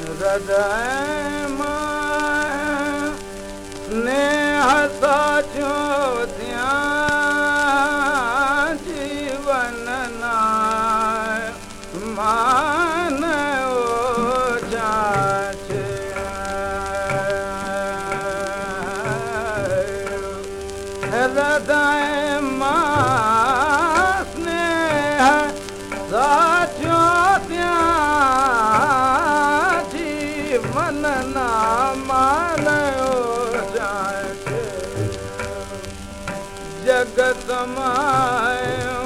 हृदय मां स्नेह साचो थिया जीवन जगत मायो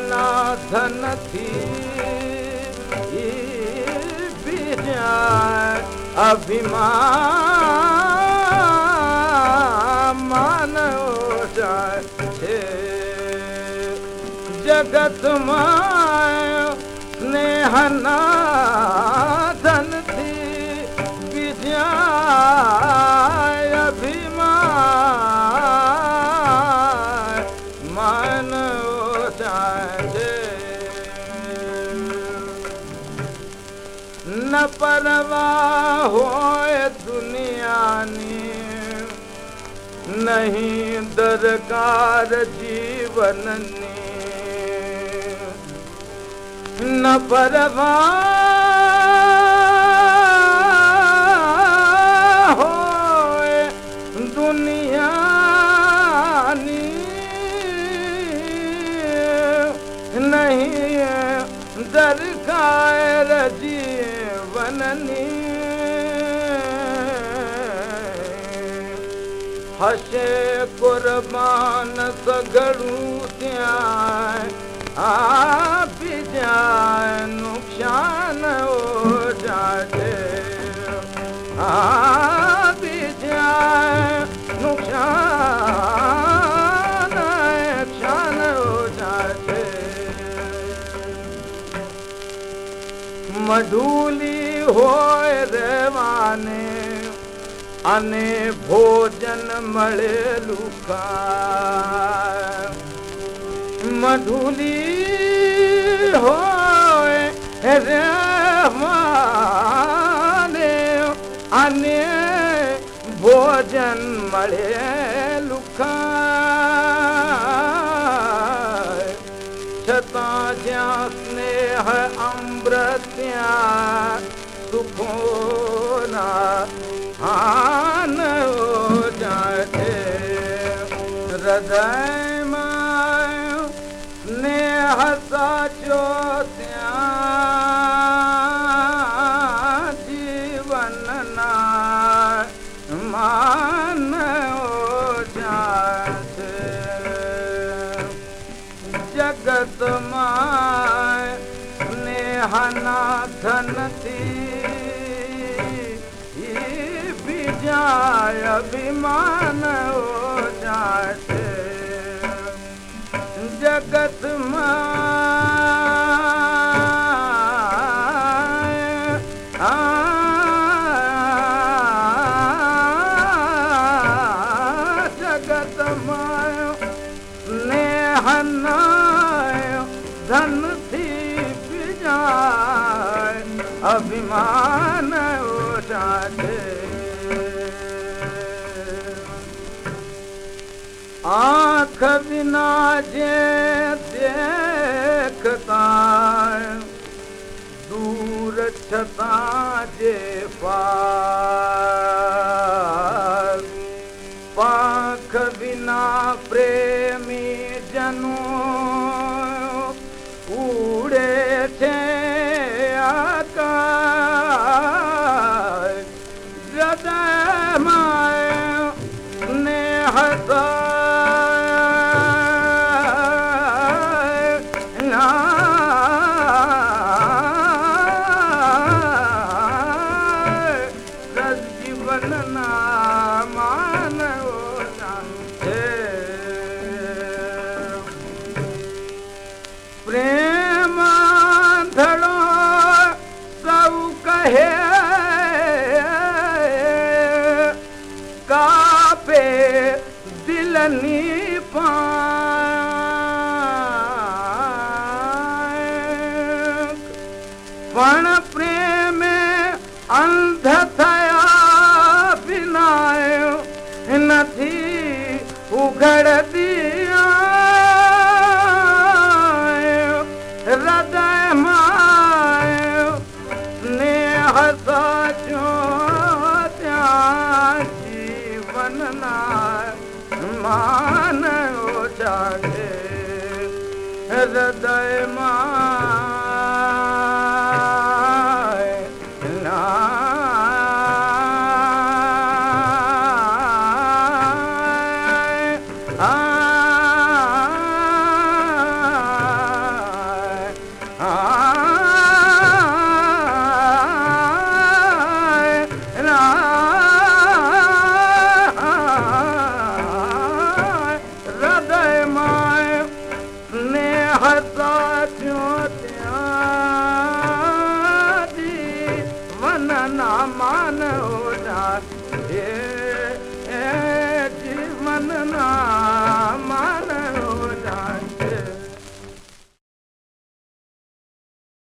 नाथन थी अभिमान जाए। जगत मायो स्नेह न परवाह होए दुनिया नहीं दरकार जीवन ने। परवाह दरकार जीवन ने हसे कुर्बान सगड़ू त्यां मधुली होय रेवाने अने भोजन मळे लुका। मधुली होय रेवाने अने भोजन मळे अमृत्या सुखोना हान हो जाए। हृदय नेह साचो जीवन न मान हो जाए। जगत मा धन थी बी जाय अभिमान हो जाते। जगत मा आ, आ, अभिमान माना आँख बिना जे देखता दूर छता जे पार। पाख बिना प्रेमी जनू प्रेम धड़ो सऊ कहे कापे दिलनी पा साचो त्या जीवन मान जागे हृदय मां वन ना मान हो